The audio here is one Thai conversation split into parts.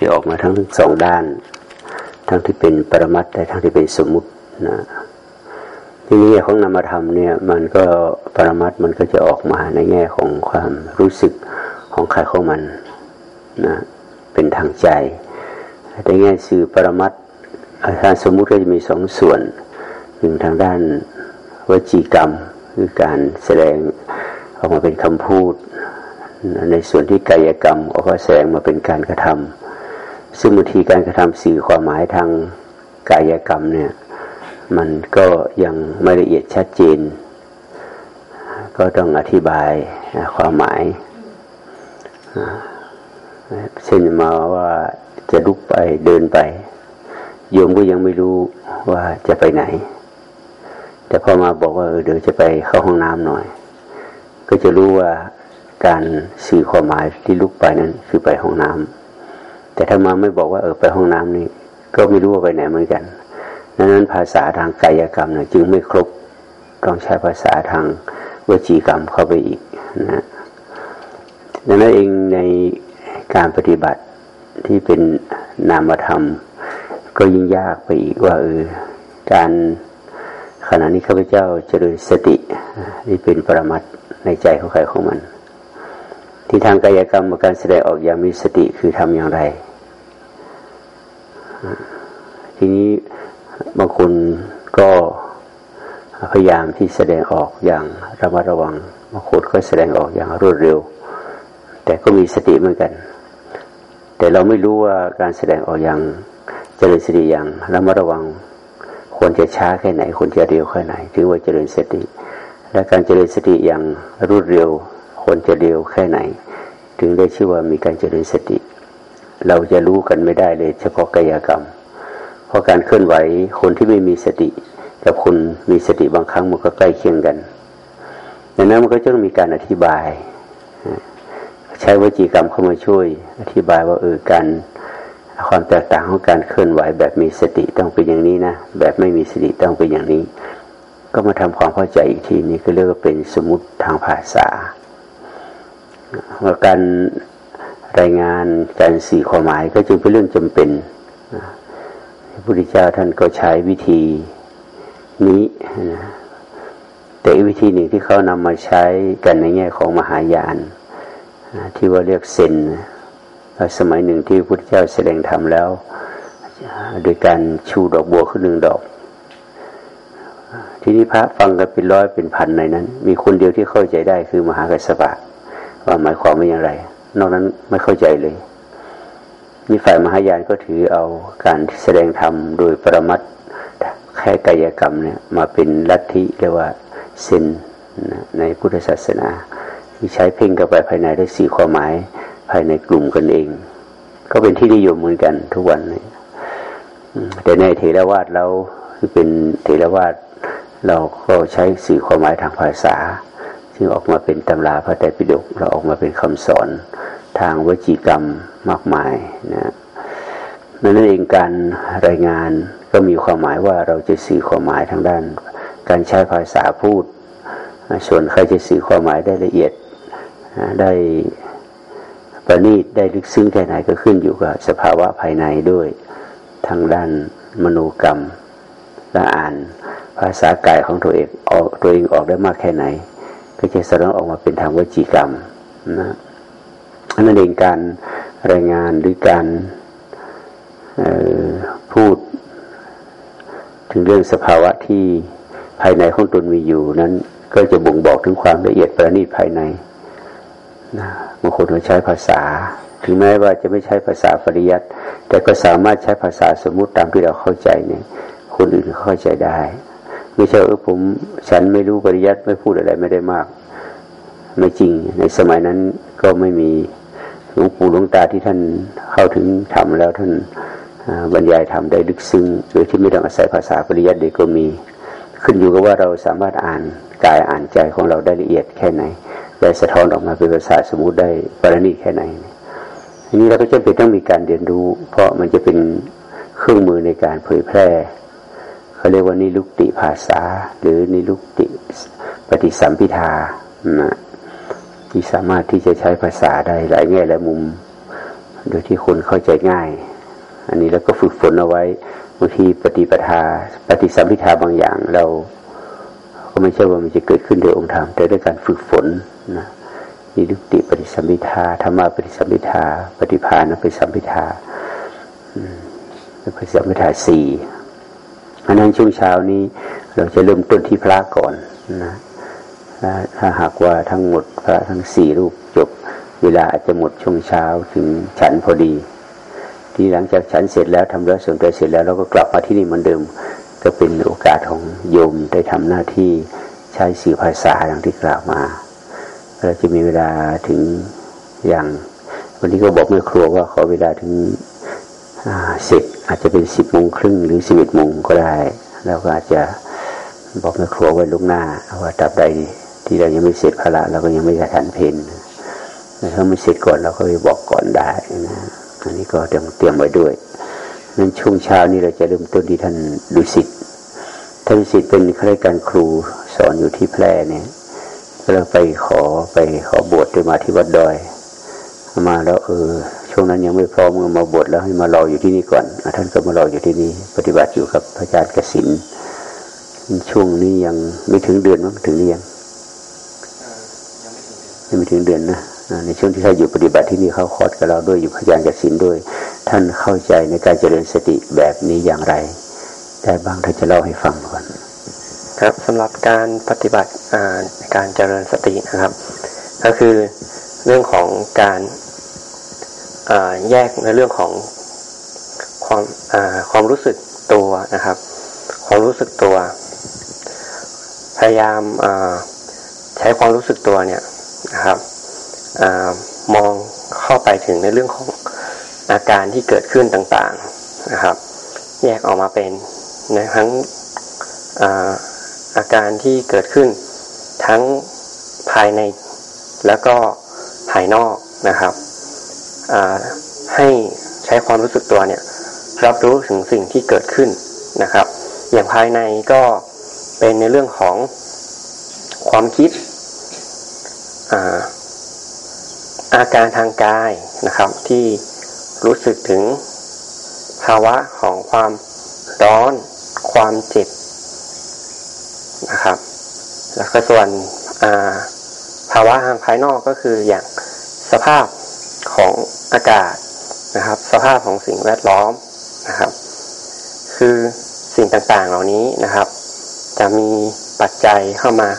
ที่ออกมาทั้งสองด้าน ทั้งที่เป็นปรมัตและทั้งที่เป็นสมมุตินะทีนี้ของนามธรรมเนี่ยมันก็ปรมัตมันก็จะออกมาในแง่ของความรู้สึกของใครของมันนะเป็นทางใจแต่แง่สื่อปรมัตทางสมมุติก็จะมีสองส่วนหนึ่งทางด้านวจีกรรมคือการแสดงออกมาเป็นคำพูด ในส่วนที่กายกรรมออกมาแสดงมาเป็นการกระทำ ซึ่งบางทีการกระทำสื่อความหมายทางกายกรรมเนี่ย มันก็ยังไม่ละเอียดชัดเจน ก็ต้องอธิบายความหมายเช่นมาว่าจะลุกไปเดินไป โยมก็ยังไม่รู้ว่าจะไปไหน แต่พอมาบอกว่าเดี๋ยวจะไปเข้าห้องน้ำหน่อย ก็จะรู้ว่าการสื่อความหมายที่ลุกไปนั้นคือไปห้องน้ำ แต่ถ้ามาไม่บอกว่าเออไปห้องน้ำนี่ก็ไม่รู้ว่าไปไหนเหมือนกันดังนั้นภาษาทางกายกรรมเนี่ยจึงไม่ครบต้องใช้ภาษาทางวจีกรรมเข้าไปอีกนะดังนั้นเองในการปฏิบัติที่เป็นนามธรรม ก็ยิ่งยากไปอีกว่าเออการขณะนี้ข้าพเจ้าเจริญสตินี่เป็นปรมัตในใจของใครของมัน ที่ทางกายกรรมการแสดงออกอย่างมีสติคือทำอย่างไร ทีนี้บางคนก็พยายามที่แสดงออกอย่างระมัดระวังบางคนก็แสดงออกอย่างรวดเร็ว แต่ก็มีสติเหมือนกัน แต่เราไม่รู้ว่าการแสดงออกอย่างเจริญสติอย่างระมัดระวังควรจะช้าแค่ไหนควรจะเร็วแค่ไหนถึงว่าเจริญสติ และการเจริญสติอย่างรวดเร็วควรจะเร็วแค่ไหน ถึงได้ชื่อว่ามีการเจริญสติ เราจะรู้กันไม่ได้เลย เฉพาะกายกรรม เพราะการเคลื่อนไหวคนที่ไม่มีสติ กับคนมีสติบางครั้งมันก็ใกล้เคียงกันดังนั้นมันก็จะต้องมีการอธิบาย ใช้วจีกรรมเข้ามาช่วย อธิบายว่าเออการความแตกต่างของการเคลื่อนไหวแบบมีสติต้องเป็นอย่างนี้นะแบบไม่มีสติต้องเป็นอย่างนี้ ก็มาทำความเข้าใจอีกทีนี้ก็เรียกว่าเป็นสมมติทางภาษาว่าการ รายงานการสื่ความหมายก็จึงเป็นเรื่องจำเป็นพระพุทธเจ้าท่านก็ใช้วิธีนี้นะแต่วิธีหนึ่งที่เขานำมาใช้กันในแง่ของมหายานที่ว่าเรียกเซนสมัยหนึ่งที่พระพุทธเจ้าแสดงธรรมแล้ว โดยการชูดอกบัวขึ้นหนึ่งดอก ทีนี้พระฟังกันเป็นร้อยเป็นพันในนั้น มีคนเดียวที่เข้าใจได้คือมหากัสสปะว่าหมายความว่าอย่างไร นอกนั้นไม่เข้าใจเลยนี่ฝ่ายมหายานก็ถือเอาการแสดงธรรมโดยปรมัตแค่กายกรรมเนี่ยมาเป็นลัทธิเรียกว่าเซนในพุทธศาสนา ที่ใช้เพ่งเข้าไปภายในได้สี่ความหมายภายในกลุ่มกันเอง ก็เป็นที่นิยมเหมือนกันทุกวันนี้แต่ในเทรวาสเราเป็นเทรวาสเราก็ใช้สื่อความหมายทางภาษา ซึ่งออกมาเป็นตำราพระไตรปิฎกเราออกมาเป็นคำสอนทางวจีกรรมมากมายนะนั่นเองการรายงานก็มีความหมายว่าเราจะสื่อความหมายทางด้าน การใช้ภาษาพูด ส่วนใครจะสื่อความหมายได้ละเอียดได้ประณีตได้ลึกซึ้งแค่ไหนก็ขึ้นอยู่กับสภาวะภายในด้วยทางด้านมโนกรรมและอ่านภาษากายของตัวเองออกตัวเองออกได้มากแค่ไหน ก็จะแสดงออกมาเป็นทางวจีกรรมนะนั่นเองการรายงานหรือการพูด ถึงเรื่องสภาวะที่ภายในของตนมีอยู่นั้น ก็จะบ่งบอกถึงความละเอียดประณีตภายในนะบางคนก็ใช้ภาษา ถึงแม้ว่าจะไม่ใช้ภาษาปริยัติแต่ก็สามารถใช้ภาษาสมมุติตามที่เราเข้าใจเนี่ยคนอื่นเข้าใจได้ ไม่ใช่เออผมฉันไม่รู้ปริยัติไม่พูดอะไรไม่ได้มาก ไม่จริง ในสมัยนั้นก็ไม่มีหลวงปู่หลวงตาที่ท่านเข้าถึงทำแล้วท่านบรรยายทำได้ลึกซึ้งโดยที่ไม่ต้องอาศัยภาษาปริยัติเด็กก็มี ขึ้นอยู่กับว่าเราสามารถอ่านกายอ่านใจของเราได้ละเอียดแค่ไหนและสะท้อนออกมาเป็นภาษาสมมติได้ปรณีแค่ไหนทีนี้เราก็จะเป็นต้องมีการเรียนรู้ เพราะมันจะเป็นเครื่องมือในการเผยแพร่ เขาเรียกว่านิลุกติภาษา หรือนิลุกติปฏิสัมพิทานะที่สามารถที่จะใช้ภาษาได้หลายแง่หลายมุม โดยที่คนเข้าใจง่าย อันนี้แล้วก็ฝึกฝนเอาไว้บางทีปฏิปทา ปฏิสัมพิทาบางอย่างเราก็ไม่ใช่ว่ามันจะเกิดขึ้นโดยองค์ธรรมแต่ด้วยการฝึกฝนนะนิรุกติปฏิสัมพิทาธรรมะปฏิสัมพิทา ปฏิภาณปฏิสัมพิทาปฏิสัมพิทาสี่ อันนั้นช่วงเช้านี้เราจะเริ่มต้นที่พระก่อนนะถ้าหากว่าทั้งหมดพระทั้งสี่รูปจบ เวลาอาจจะหมดช่วงเช้าถึงฉันพอดี ที่หลังจากฉันเสร็จแล้วทำร้อยส่วนตัวเสร็จแล้วเราก็กลับมาที่นี่เหมือนเดิม ก็เป็นโอกาสของโยมได้ทำหน้าที่ใช้สื่อภาษาอย่างที่กล่าวมาเราจะมีเวลาถึงอย่าง วันนี้ก็บอกแม่ครัวว่าขอเวลาถึง สร็จอาจจะเป็นสิบโมงครึ่งหรือสิบเอ็ดโมงก็ได้ แล้วก็อาจจะบอกแม่ครัวไว้ลุกหน้าว่าตับใดที่เรายังไม่เสร็จภาระเราก็ยังไม่จะทันเพนถ้าไม่เสร็จก่อนเราก็ไปบอกก่อนได้นะอันนี้ก็เตรียมเตรียมไว้ด้วยนั้นช่วงเช้านี้เราจะเริ่มต้นที่ท่านดุสิตท่านดุสิตเป็นข้าราชการครูสอนอยู่ที่แพร่เนี่ยเราไปขอไปขอบวชด้วยมาที่วัดดอย มาแล้วเออ ช่วงนั้นยังไม่พร้อมมาบวชแล้วให้มารออยู่ที่นี่ก่อนท่านก็มารออยู่ที่นี่ปฏิบัติอยู่กับพระอาจารย์กสินช่วงนี้ยังไม่ถึงเดือนมั้งถึงหรือยังยังไม่ถึงเดือนนะในช่วงที่เขาอยู่ปฏิบัติที่นี่เขาคอดกับเราด้วยอยู่พยานกับสินด้วย ท่านเข้าใจในการเจริญสติแบบนี้อย่างไร ได้บ้างท่านจะเล่าให้ฟังก่อนครับสำหรับการปฏิบัติการเจริญสตินะครับ ก็คือเรื่องของการ แยกในเรื่องของความความรู้สึกตัวนะครับ ความรู้สึกตัว พยายามใช้ความรู้สึกตัวเนี่ยนะครับอมองเข้าไปถึงในเรื่องของอาการที่เกิดขึ้นต่างๆนะครับ แยกออกมาเป็นในทั้งอาอาการที่เกิดขึ้นทั้งภายในแล้วก็ภายนอกนะครับ ให้ใช้ความรู้สึกตัวเนี่ย รับรู้ถึงสิ่งที่เกิดขึ้นนะครับ อย่างภายในก็เป็นในเรื่องของความคิดอาอาการทางกายนะครับ ที่รู้สึกถึงภาวะของความร้อน ความเจ็บนะครับ แล้วก็ส่วนภาวะทางภายนอกก็คืออย่างสภาพของ อากาศนะครับ สภาพของสิ่งแวดล้อมนะครับ คือสิ่งต่างๆเหล่านี้นะครับ จะมีปัจจัยเข้ามา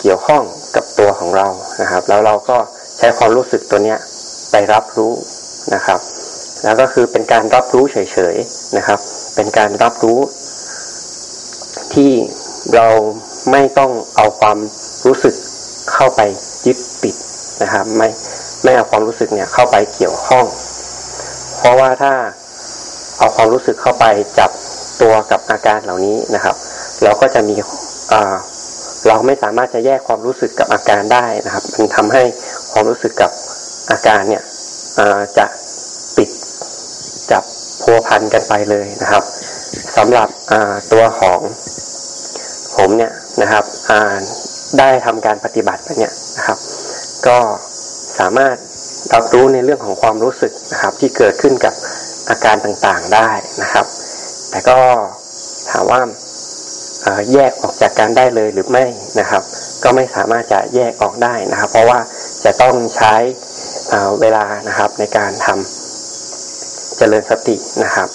เกี่ยวข้องกับตัวของเรานะครับ แล้วเราก็ใช้ความรู้สึกตัวเนี้ยไปรับรู้นะครับ แล้วก็คือเป็นการรับรู้เฉยๆนะครับ เป็นการรับรู้ ที่เราไม่ต้องเอาความรู้สึกเข้าไปยึดติดนะครับ ไม่ ไม่เอาความรู้สึกเนี่ยเข้าไปเกี่ยวข้อง เพราะว่าถ้าเอาความรู้สึกเข้าไปจับตัวกับอาการเหล่านี้นะครับ เราก็จะมีเราไม่สามารถจะแยกความรู้สึกกับอาการได้นะครับ มันทำให้ความรู้สึกกับอาการเนี่ยจะปิดจับพัวพันกันไปเลยนะครับสำหรับตัวของผมเนี่ยนะครับได้ทำการปฏิบัติไปเนี่ยนะครับ ก็ สามารถรับรู้ในเรื่องของความรู้สึกนะครับ ที่เกิดขึ้นกับอาการต่างๆได้นะครับ แต่ก็ถามว่าแยกออกจากการได้เลยหรือไม่นะครับ ก็ไม่สามารถจะแยกออกได้นะครับ เพราะว่าจะต้องใช้เวลานะครับในการทำเจริญสตินะครับ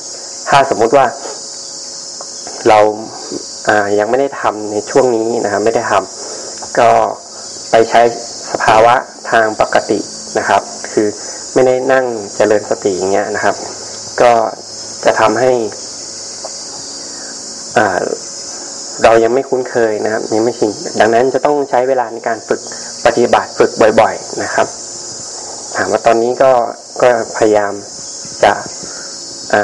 ถ้าสมมุติว่าเรายังไม่ได้ทำในช่วงนี้นะครับ ไม่ได้ทำก็ไปใช้สภาวะ ทางปกตินะครับ คือไม่ได้นั่งเจริญสติอย่างเงี้ยนะครับ ก็จะทำให้เรายังไม่คุ้นเคยนะครับยังไม่ชินดังนั้นจะต้องใช้เวลาในการฝึกปฏิบัติฝึกบ่อย ๆนะครับ ถามว่าตอนนี้ก็ก็พยายามจะอ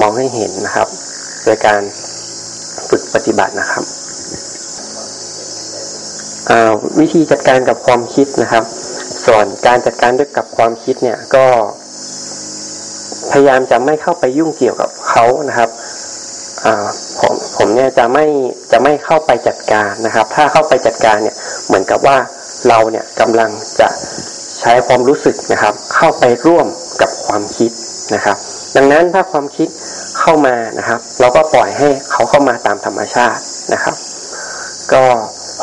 มองให้เห็นนะครับ โดยการฝึกปฏิบัตินะครับ วิธีจัดการกับความคิดนะครับ ส่วนการจัดการด้วยกับความคิดเนี่ยก็ พยายามจะไม่เข้าไปยุ่งเกี่ยวกับเขานะครับผมผมเนี่ยจะไม่จะไม่เข้าไปจัดการนะครับ ถ้าเข้าไปจัดการเนี่ยเหมือนกับว่าเราเนี่ยกำลังจะใช้ความรู้สึกนะครับ เข้าไปร่วมกับความคิดนะครับ ดังนั้นถ้าความคิดเข้ามานะครับ เราก็ปล่อยให้เขาเข้ามาตามธรรมชาตินะครับ ก็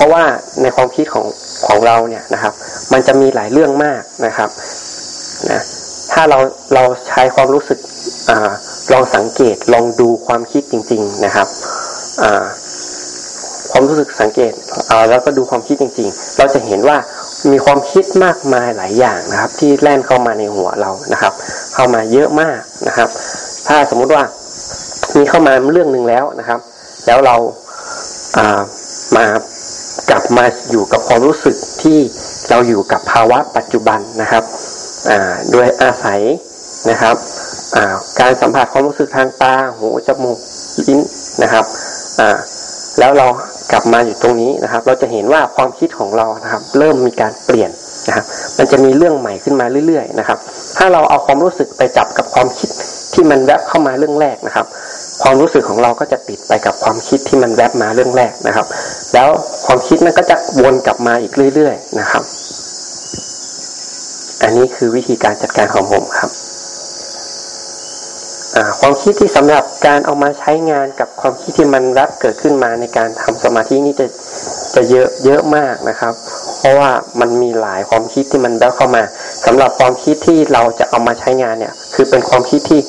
ราะว่าในความคิดของของเราเนี่ยนะครับ มันจะมีหลายเรื่องมากนะครับนะถ้าเราเราใช้ความรู้สึกอลองสังเกตลองดูความคิดจริง ๆนะครับความรู้สึกสังเกตแล้วก็ดูความคิดจริง ๆ เราจะเห็นว่ามีความคิดมากมายหลายอย่างนะครับ ที่แล่นเข้ามาในหัวเรานะครับ เข้ามาเยอะมากนะครับ ถ้าสมมุติว่ามีเข้ามาเรื่องหนึ่งแล้วนะครับ แล้วเราอ่ามา กลับมาอยู่กับความรู้สึกที่เราอยู่กับภาวะปัจจุบันนะครับโดยอาศัยนะครับการสัมผัสความรู้สึกทางตาหูจมูกลิ้นนะครับแล้วเรากลับมาอยู่ตรงนี้นะครับ เราจะเห็นว่าความคิดของเรานะครับ เริ่มมีการเปลี่ยนนะครับ มันจะมีเรื่องใหม่ขึ้นมาเรื่อย ๆ นะครับ ถ้าเราเอาความรู้สึกไปจับกับความคิด ที่มันแวบเข้ามาเรื่องแรกนะครับ ความรู้สึกของเราก็จะติดไปกับความคิดที่มันแวบมาเรื่องแรกนะครับ แล้วความคิดนั้นก็จะวนกลับมาอีกเรื่อย ๆ นะครับ อันนี้คือวิธีการจัดการของผมครับความคิดที่สำหรับการเอามาใช้งานกับความคิดที่มันรับเกิดขึ้นมาในการทำสมาธินี่จะจะเยอะเยอะมากนะครับ ราะว่ามันมีหลายความคิดที่มันแวบเข้ามาสำหรับความคิดที่เราจะเอามาใช้งานเนี่ย คือเป็นความคิดที่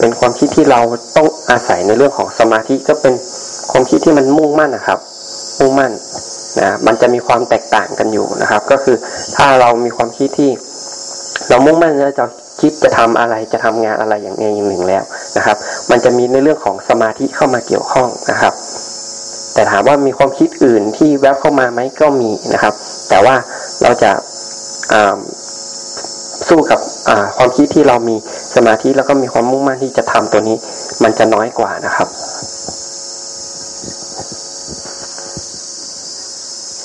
เป็นความคิดที่เราต้องอาศัยในเรื่องของสมาธิก็เป็นความคิดที่มันมุ่งมั่นนะครับ มุ่งมั่นนะมันจะมีความแตกต่างกันอยู่นะครับ ก็คือถ้าเรามีความคิดที่ เรามุ่งมั่นจะคิดจะทำอะไรจะทำงานอะไรอย่างอย่างหนึ่งแล้วนะครับ มันจะมีในเรื่องของสมาธิเข้ามาเกี่ยวข้องนะครับ แต่ถามว่ามีความคิดอื่นที่แวบเข้ามาไหมก็มีนะครับ แต่ว่าเราจะสู้กับความคิดที่เรามีสมาธิแล้วก็มีความมุ่งมั่นที่จะทำตัวนี้ มันจะน้อยกว่านะครับ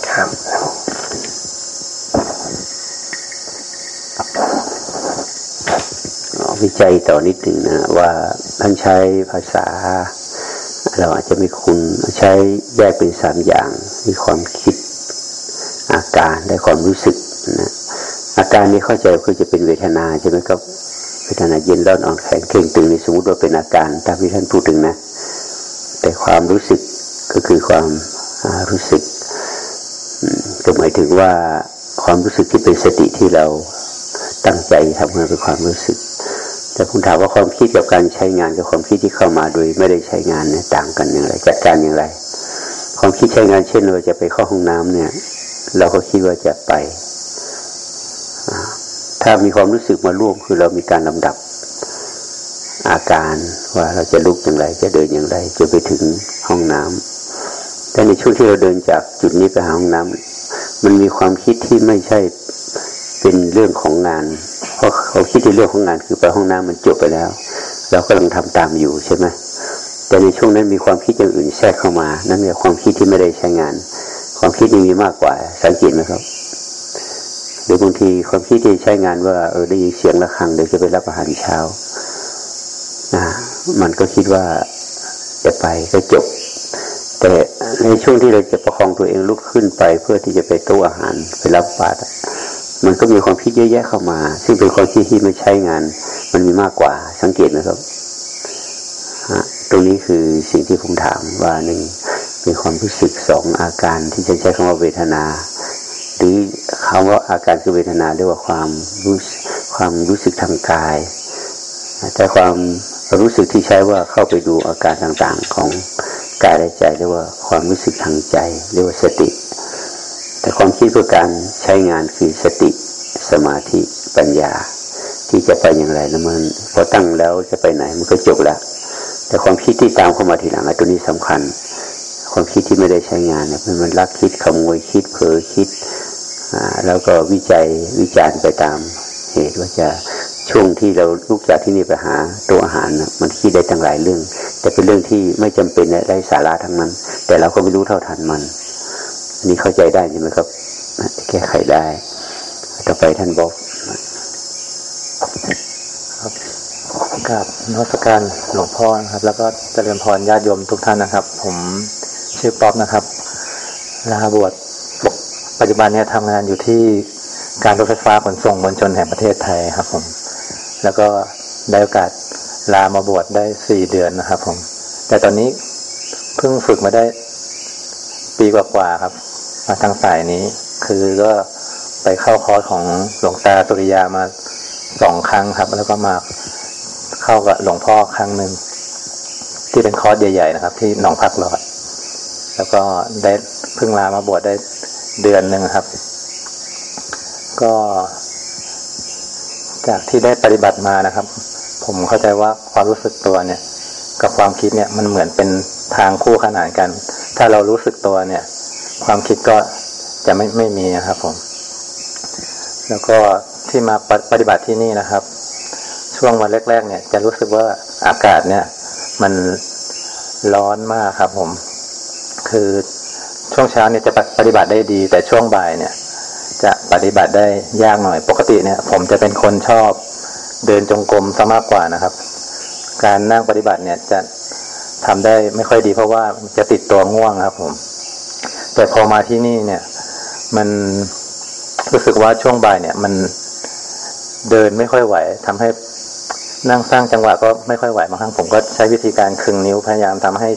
ครับวิจัยต่อนิดหนึ่งนะว่าท่านใช้ภาษา เราอาจจะมีคุณใช้แยกเป็นสามอย่าง มีความคิดอาการและความรู้สึกนะอาการนี้เข้าใจคือจะเป็นเวทนาใช่ไหมครับเวทนาเย็นร้อนอ่อนแข็งเคร่งตึงในสมมติว่าเป็นอาการตามที่ท่านพูดถึงนะ แต่ความรู้สึกก็คือความรู้สึกก็หมายถึงว่าความรู้สึกที่เป็นสติที่เราตั้งใจทำงานเป็นความรู้สึก แต่ผมถามว่าความคิดกับการใช้งานกับความคิดที่เข้ามาโดยไม่ได้ใช้งานเนี่ยต่างกันอย่างไรจัดการอย่างไร ความคิดใช้งานเช่นเราจะไปเข้าห้องน้ำเนี่ย เราก็คิดว่าจะไป ถ้ามีความรู้สึกมาร่วมคือเรามีการลำดับอาการว่าเราจะลุกอย่างไร จะเดินอย่างไรจะไปถึงห้องน้ำแต่ในช่วงที่เราเดินจากจุดนี้ไปหาห้องน้ำมันมีความคิดที่ไม่ใช่เป็นเรื่องของงาน เพราะเขาคิดในเรื่องของงานคือไปห้องน้ำมันจบไปแล้ว เรากำลังทำตามอยู่ใช่ไหมแต่ในช่วงนั้นมีความคิดอย่างอื่นแทรกเข้ามา นั่นคือความคิดที่ไม่ได้ใช้งาน ความคิดนี้มีมากกว่า สังเกตไหมครับหรือบางทีความคิดที่ใช้งานว่าเออได้ยินเสียงะระฆังเดี๋ยวจะไปรับอาหารเช้านะมันก็คิดว่าจะไปก็จบ แต่ในช่วงที่เราจะประคองตัวเองลุกขึ้นไป เพื่อที่จะไปตู้อาหารไปรับบาตร มันก็มีความคิดเยอะแยะเข้ามา ซึ่งเป็นความคิดที่ไม่ใช้งาน มันมีมากกว่าสังเกตนะครับฮะตรงนี้คือสิ่งที่ผมถามว่าหนึ่งเป็นความรู้สึกสองอาการที่จะใช้คำว่าเวทนา หรือคำว่าอาการคือเวทนาเรียกว่าความรู้ความรู้สึกทางกาย แต่ความรู้สึกที่ใช้ว่าเข้าไปดูอาการต่างๆของกายและใจเรียกว่าความรู้สึกทางใจเรียกว่าสติ แต่ความคิดเพื่อการใช้งานคือสติสมาธิปัญญา ที่จะไปอย่างไรนะมันพอตั้งแล้วจะไปไหนมันก็จบแล้วแต่ความคิดที่ตามเข้ามาทีหลังไอ้ตัวนี้สำคัญ ความคิดที่ไม่ได้ใช้งานเนี่ยมันรักคิดขโมยคิดเผลอคิดอ่าแล้วก็วิจัยวิจารณ์ไปตามเหตุว่าจะช่วงที่เราลุกจากที่นี่ไปหาตัวอาหารนะมันคิดได้ตั้งหลายเรื่อง แต่เป็นเรื่องที่ไม่จำเป็นและไร้สาระทั้งนั้น แต่เราก็ไม่รู้เท่าทันมัน อันนี้เข้าใจได้ใช่ไหมครับแก้ไขได้ ต่อไปท่านบอกครับกับนักการหลวงพ่อนะครับ แล้วก็เจริญพรญาติโยมทุกท่านนะครับ ผมชื่อป๊อปนะครับลาบวชปัจจุบันเนี่ยทำงานอยู่ที่การรถไฟฟ้าขนส่งมวลชนแห่งประเทศไทยครับ ผม แล้วก็ได้โอกาสลามาบวชได้สี่เดือนนะครับ ผม แต่ตอนนี้เพิ่งฝึกมาได้ ปีกว่าๆครับ มาทางสายนี้ คือก็ไปเข้าคอร์สของหลวงตาสุริยามาสองครั้งครับ แล้วก็มาเข้ากับหลวงพ่อครั้งหนึ่งที่เป็นคอร์สใหญ่ๆนะครับ ที่หนองพักหลอด แล้วก็ได้เพิ่งลามาบวชได้เดือนหนึ่งครับ ก็ จากที่ได้ปฏิบัติมานะครับ ผมเข้าใจว่าความรู้สึกตัวเนี่ย กับความคิดเนี่ยมันเหมือนเป็นทางคู่ขนานกัน ถ้าเรารู้สึกตัวเนี่ย ความคิดก็จะไม่ไม่มีนะครับผม แล้วก็ที่มาปฏิบัติที่นี่นะครับ ช่วงวันแรก ๆ เนี่ย จะรู้สึกว่าอากาศเนี่ย มันร้อนมากครับ ผม คือช่วงเช้าเนี่ยจะปฏิบัติได้ดี แต่ช่วงบ่ายเนี่ย จะปฏิบัติได้ยากหน่อย ปกติเนี่ย ผมจะเป็นคนชอบเดินจงกรมซะมากกว่านะครับ การนั่งปฏิบัติเนี่ยจะ ทำได้ไม่ค่อยดีเพราะว่าจะติดตัวง่วงครับ ผม แต่พอมาที่นี่เนี่ย มันรู้สึกว่าช่วงบ่ายเนี่ย มันเดินไม่ค่อยไหวทำให้นั่งสร้างจังหวะก็ไม่ค่อยไหวบางครั้งผมก็ใช้วิธีการคึงนิ้วพยายามทำให้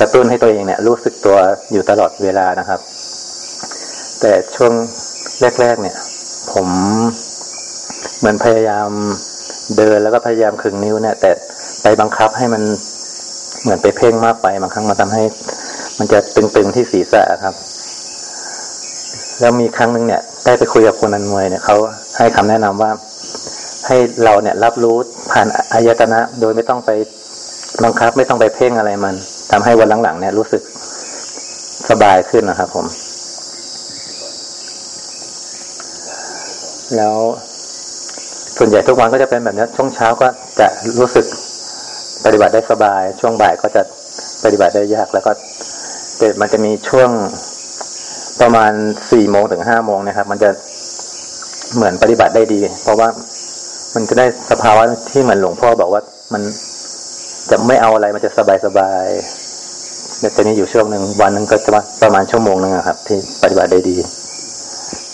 กระตุ้นให้ตัวเองเนี่ย รู้สึกตัวอยู่ตลอดเวลานะครับ แต่ช่วงแรก ๆ เนี่ย ผมเหมือนพยายามเดินแล้วก็พยายามคึงนิ้วเนี่ย แต่ไปบังคับให้มัน เหมือนไปเพ่งมากไปบางครั้งมันทำให้ มันจะตึงๆที่ศีรษะครับ แล้วมีครั้งหนึ่งเนี่ย ได้ไปคุยกับคนนันมวยเนี่ยเขาให้คำแนะนำว่า ให้เราเนี่ยรับรู้ผ่านอายตนะ โดยไม่ต้องไปบังคับไม่ต้องไปเพ่งอะไรมันทำให้วันหลังๆเนี่ยรู้สึกสบายขึ้นนะครับผม แล้วส่วนใหญ่ทุกวันก็จะเป็นแบบนี้ช่วงเช้าก็จะรู้สึก ปฏิบัติได้สบาย ช่วงบ่ายก็จะปฏิบัติได้ยากแล้วก็แต่มันจะมีช่วงประมาณสี่โมงถึงห้าโมงนะครับ มันจะเหมือนปฏิบัติได้ดี เพราะว่ามันจะได้สภาวะที่เหมือนหลวงพ่อบอกว่ามันจะไม่เอาอะไรมันจะสบายสบายแต่ตอนนี้อยู่ช่วงหนึ่งวันหนึ่งก็จะประมาณชั่วโมงหนึ่งครับ ที่ปฏิบัติได้ดี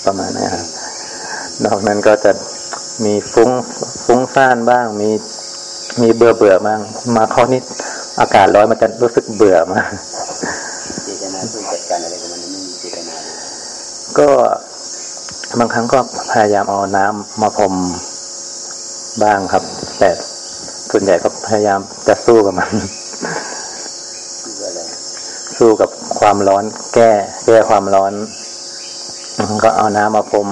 ประมาณนี้ครับนอกนั้นก็จะมีฟุ้งฟุ้งซ่านบ้าง มี มีเบื่อเบื่อบ้างมาข้อนี้อากาศร้อนมันจะรู้สึกเบื่อมากเจตนาต้จัดการอะไรกับมันไม่มีเจตนาก็บางครั้งก็พยายามเอาน้ำมาพรมบ้างครับ แต่ส่วนใหญ่ก็พยายามจะสู้กับมันสู้กับความร้อน แก้ แก้ความร้อนก็เอาน้ำมาพรม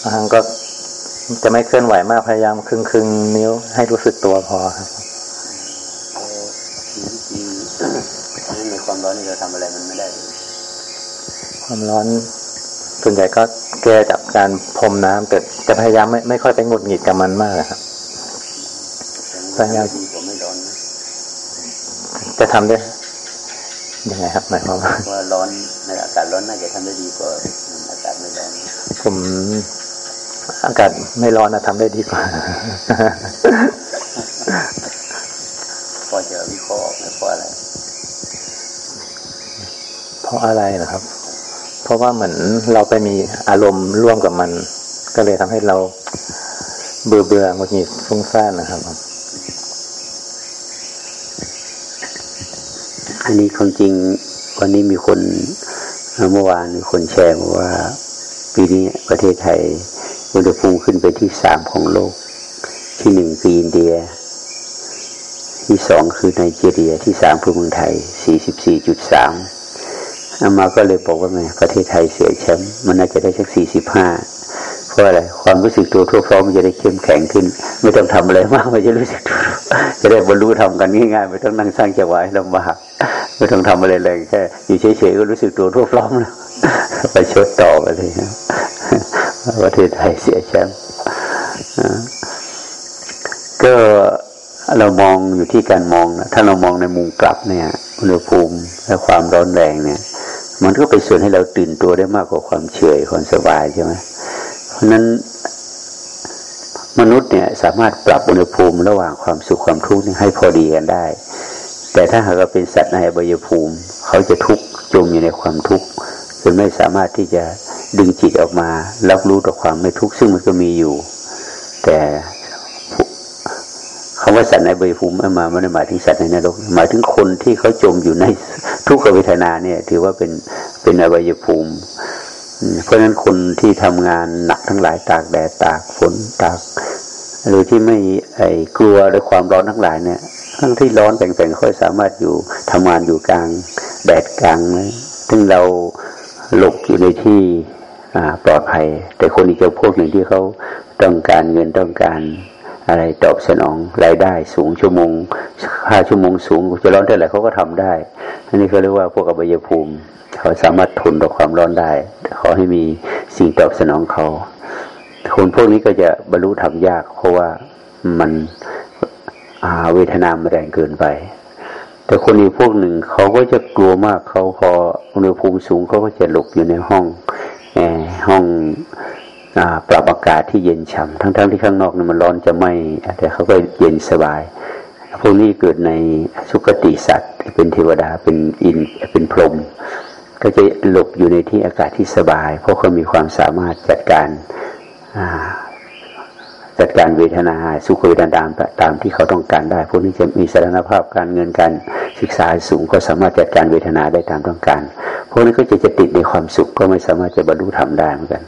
บางครั้งก็ จะไม่เคลื่อนไหวมากพยายามคึงคึงนิ้วให้รู้สึกตัวพอครับในความร้อนนี่เราทำอะไรมันไม่ได้ ความร้อนส่วนใหญ่ก็แก้จากการพรมน้ำแต่จะพยายามไม่ไม่ค่อยไปหงุดหงิดกับมันมากครับพยายามจะทำได้ยังไงครับหมายความว่าว่าร้อนในอากาศร้อนน่าจะทำได้ดีกว่าอากาศไม่ร้อนผม อากาศไม่ร้อนนะทำได้ดีกว่าพอจะวิเคราะห์เพราะอะไร เพราะอะไรนะครับ เพราะว่าเหมือนเราไปมีอารมณ์ร่วมกับมัน ก็เลยทำให้เราเบื่อเบื่อหงุดหงิดฟุ้งซ่านนะครับอันนี้ความจริงวันนี้มีคนเมื่อวานมีคนแชร์ว่า ปีนี้ประเทศไทย อุณหภูมิขึ้นไปที่สามของโลก ที่หนึ่งคืออินเดีย ที่สองคือไนจีเรียที่สามคือเมืองไทยสี่สิบสี่จุดสามอามาก็เลยบอกว่าไงประเทศไทยเสียแชมป์มันน่าจะได้สักสี่สิบห้าเพราะอะไรความรู้สึกตัวทั่วพร้อมมันจะได้เข้มแข็งขึ้น ไม่ต้องทำอะไรมากมันจะรู้สึกจะได้บรรลุทำกันง่ายๆไม่ต้องนั่งสร้างจังหวะลำบากไม่ต้องทำอะไรเลยแค่อยู่เฉยๆก็รู้สึกตัวทั่วพร้อมแล้วไปชดต่อไปเลย ประเทศไทยเสียแชมป์ก็เรามองอยู่ที่การมองนะถ้าเรามองในมุมกลับเนี่ยอุณหภูมิและความร้อนแรงเนี่ย มันก็เป็นส่วนให้เราตื่นตัวได้มากกว่าความเฉยความสบายใช่ไหมเพราะนั้นมนุษย์เนี่ยสามารถปรับอุณหภูมิระหว่างความสุขความทุกข์ให้พอดีกันได้ แต่ถ้าหากเราเป็นสัตว์ในอบายภูมิ เขาจะทุกข์จมอยู่ในความทุกข์จนไม่สามารถที่จะ ดึงจิตออกมา รับรู้ต่อความไม่ทุกข์ซึ่งมันก็มีอยู่ แต่คำว่าสัตว์ในใบภูมิไม่มาไม่ได้หมายถึงสัตว์ในนรกหมายถึงคนที่เขาจมอยู่ในทุกขเวทนาเนี่ย ถือว่าเป็นเป็นอวัยภูมิ เพราะฉะนั้นคนที่ทำงานหนักทั้งหลายตากแดดตากฝนตาก หรือที่ไม่ไอ้กลัวด้วยความร้อนทั้งหลายเนี่ยทั้งที่ร้อนแป่งๆค่อยสามารถอยู่ทำงานอยู่กลางแดดกลางเลยซึ่งเราหลบอยู่ในที่ ปลอดภัย แต่คนอีกพวกหนึ่งที่เขาต้องการเงินต้องการอะไรตอบสนองรายได้สูงชั่วโมงห้าชั่วโมงสูงจะร้อนเท่าไหร่เขาก็ทำได้ อันนี้เขาเรียกว่าพวกอบายภูมิ เขาสามารถทนต่อความร้อนได้ขอให้มีสิ่งตอบสนองเขาคนพวกนี้ก็จะบรรลุธรรมยาก เพราะว่ามันเวทนามันแรงเกินไป แต่คนอีกพวกหนึ่งเขาก็จะกลัวมากเขาพออุณหภูมิสูงเขาก็จะหลบอยู่ในห้อง ห้องปรับอากาศที่เย็นฉ่ำทั้งๆทที่ข้างนอกนี่มันร้อนจะไม่แต่เขาก็เย็นสบาย พวกนี้เกิดในสุคติสัตว์เป็นเทวดาเป็นอินเป็นพรหมก็จะหลบอยู่ในที่อากาศที่สบาย เพราะเขามีความสามารถจัดการจัดการเวทนาสุขเวทนาตามตามที่เขาต้องการได้ พวกนี้จะมีสถานภาพการเงินการศึกษาสูงก็สามารถจัดการเวทนาได้ตามต้องการ พวกนี้ก็จะจะติดในความสุขก็ไม่สามารถจะบรรลุธรรมได้เหมือนกัน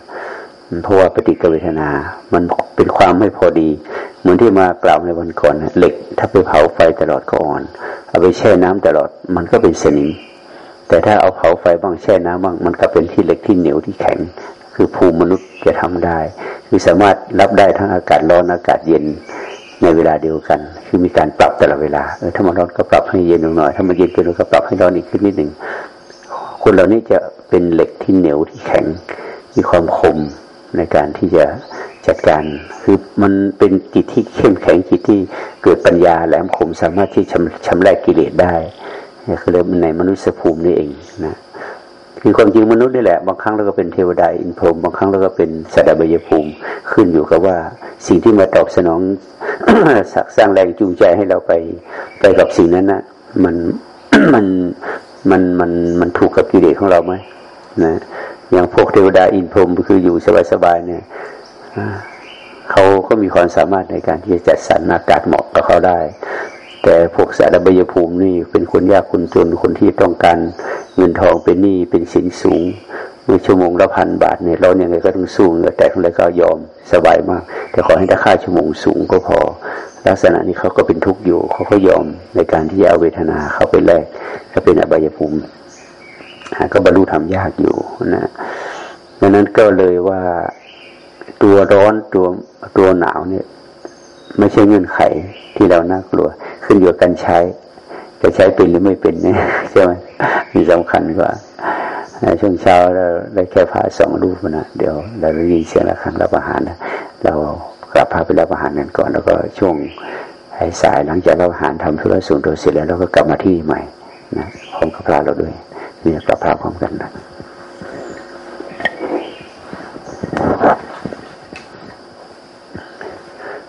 เพราะว่าปฏิกิริยามันเป็นความไม่พอดี เหมือนที่มากล่าวในวันก่อนเหล็ก ถ้าไปเผาไฟตลอดก็อ่อน เอาไปแช่น้ำตลอดมันก็เป็นสนิมแต่ถ้าเอาเผาไฟบ้างแช่น้ำบ้างมันก็เป็นที่เหล็กที่เหนียวที่แข็ง คือภูมิมนุษย์จะทำได้ คือสามารถรับได้ทั้งอากาศร้อนอากาศเย็นในเวลาเดียวกัน คือมีการปรับแต่ลอดเวลาถ้ามันร้อนก็ปรับให้เย็นลงหน่อย ถ้ามันเย็นเกินก็ปรับให้ร้อนอีกขึ้นนิดหนึ่ง คนเหล่านี้จะเป็นเหล็กที่เหนียวที่แข็ง มีความคมในการที่จะจัดการ คือมันเป็นจิตที่เข้มแข็งจิตที่เกิดปัญญาแหลมคมสามารถที่ชำชำระกิเลสได้นี่คือเรื่องในมนุษย์ภูมินี่เองนะคือความจริงมนุษย์นี่แหละ บางครั้งเราก็เป็นเทวดาอินพรหมบางครั้งเราก็เป็นสัตว์บยภูมิขึ้นอยู่กับว่าสิ่งที่มาตอบสนองสร้างแรงจูงใจให้เราไปไปกับสิ่งนั้นนะมันมัน มันมันมันถูกกับกิเลสของเราไหมนะอย่างพวกเทวดาอินพรหมคืออยู่สบายๆเนี่ยเขาก็มีความสามารถในการที่จะจัดสรรอากาศเหมาะกับเขาได้ แต่พวกสารบยภูมินี่เป็นคนยากคนจนคนที่ต้องการเงินทองเป็นหนี้เป็นสินสูงในชั่วโมงละพันบาทเนี่ยเราเนี่ยไงก็ต้องสู้เงินแต่ทั้งไรก็ยอมสบายมาก แต่ขอให้ราคาชั่วโมงสูงก็พอ ลักษณะนี้เขาก็เป็นทุกข์อยู่เขาก็ยอมในการที่จะเอาเวทนาเข้าไปแลก ก็เป็นอบายภูมิก็บรรลุธรรมยากอยู่นะดังนั้นก็เลยว่าตัวร้อนตัวตัวหนาวเนี่ย ไม่ใช่เงื่อนไขที่เราน่ากลัว ขึ้นอยู่กับการใช้ จะใช้เป็นหรือไม่เป็นเนี่ยใช่ไหมมีสำคัญกว่าช่วงเช้าเราได้แค่พาสองรูปนะเดี๋ยวเราได้ยินเสียงะครังรับอาหารนะเรากลับพาไปรับอาหารกันก่อน แล้วก็ช่วงสายหลังจากรับอาหารทำธุระส่วนตัวเสร็จแล้วเราก็กลับมาที่ใหม่ นะขอมกับพระเราด้วยเรียกลับพาพร้อมกันนะ